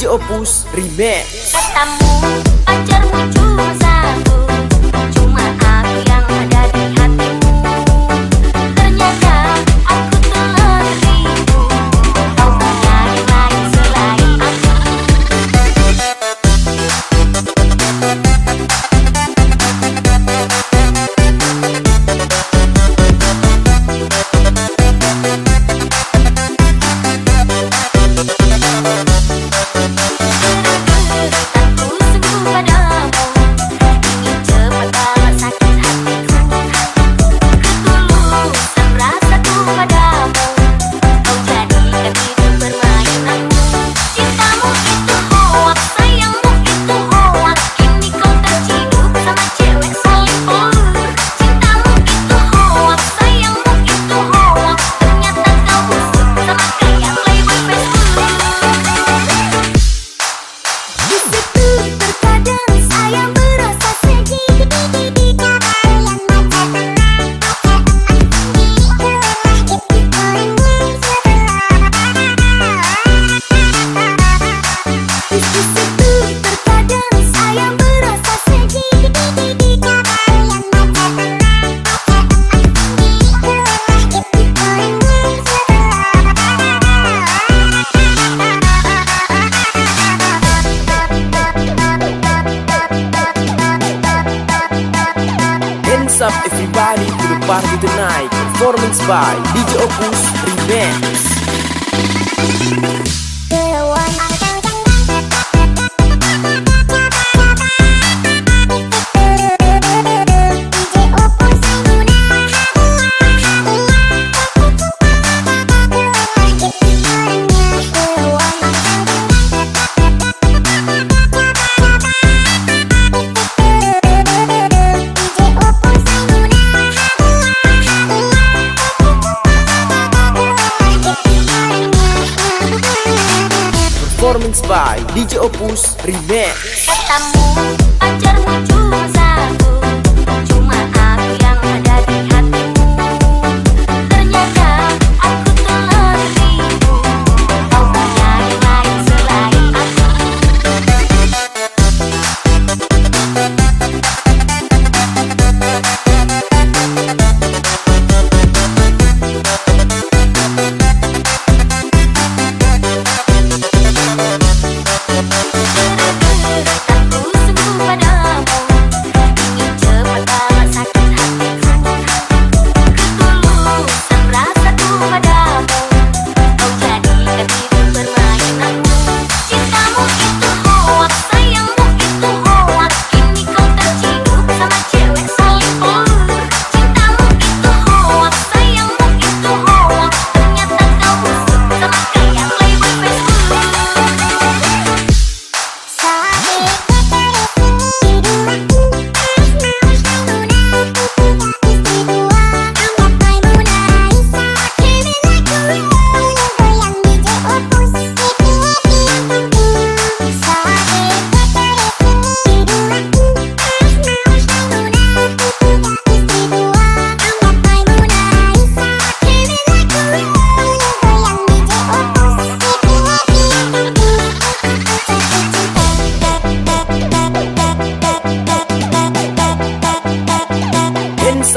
DJ Opus Remix. Bardi the Night Performance by DJ Opus Revenge. by DJ Opus Remix. Ketemu pacarmu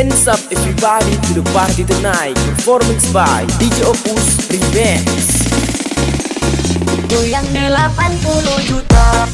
Hands up everybody to the party tonight Performance by DJ Opus Remix Goyang 80 juta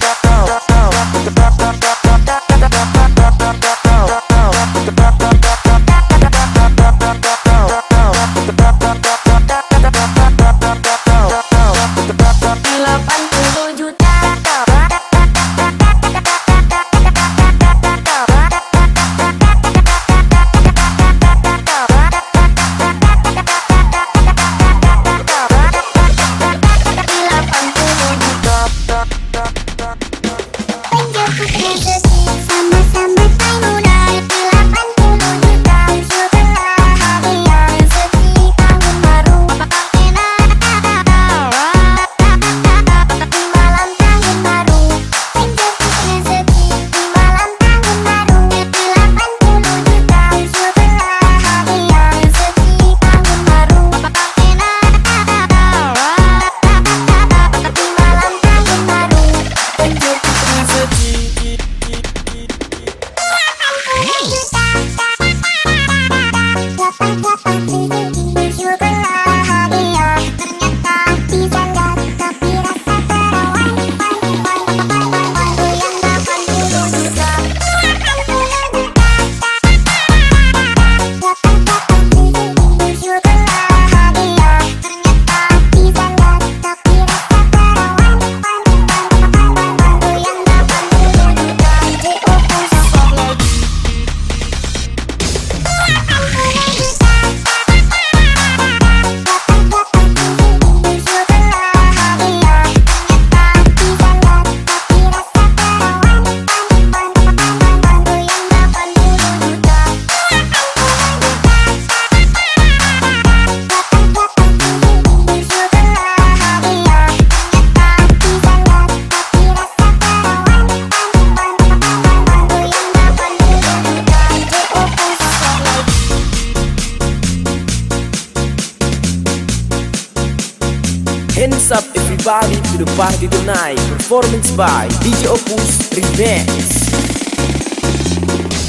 Hands up everybody? To the party tonight. Performance by DJ Opus Remix.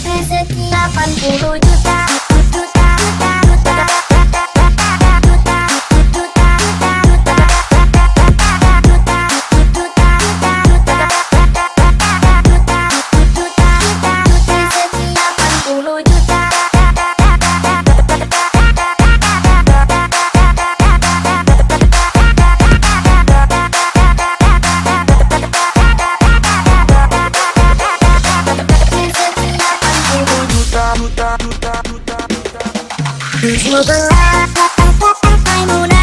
Rezeki 80 juta Juta, You're the looking like I'm on a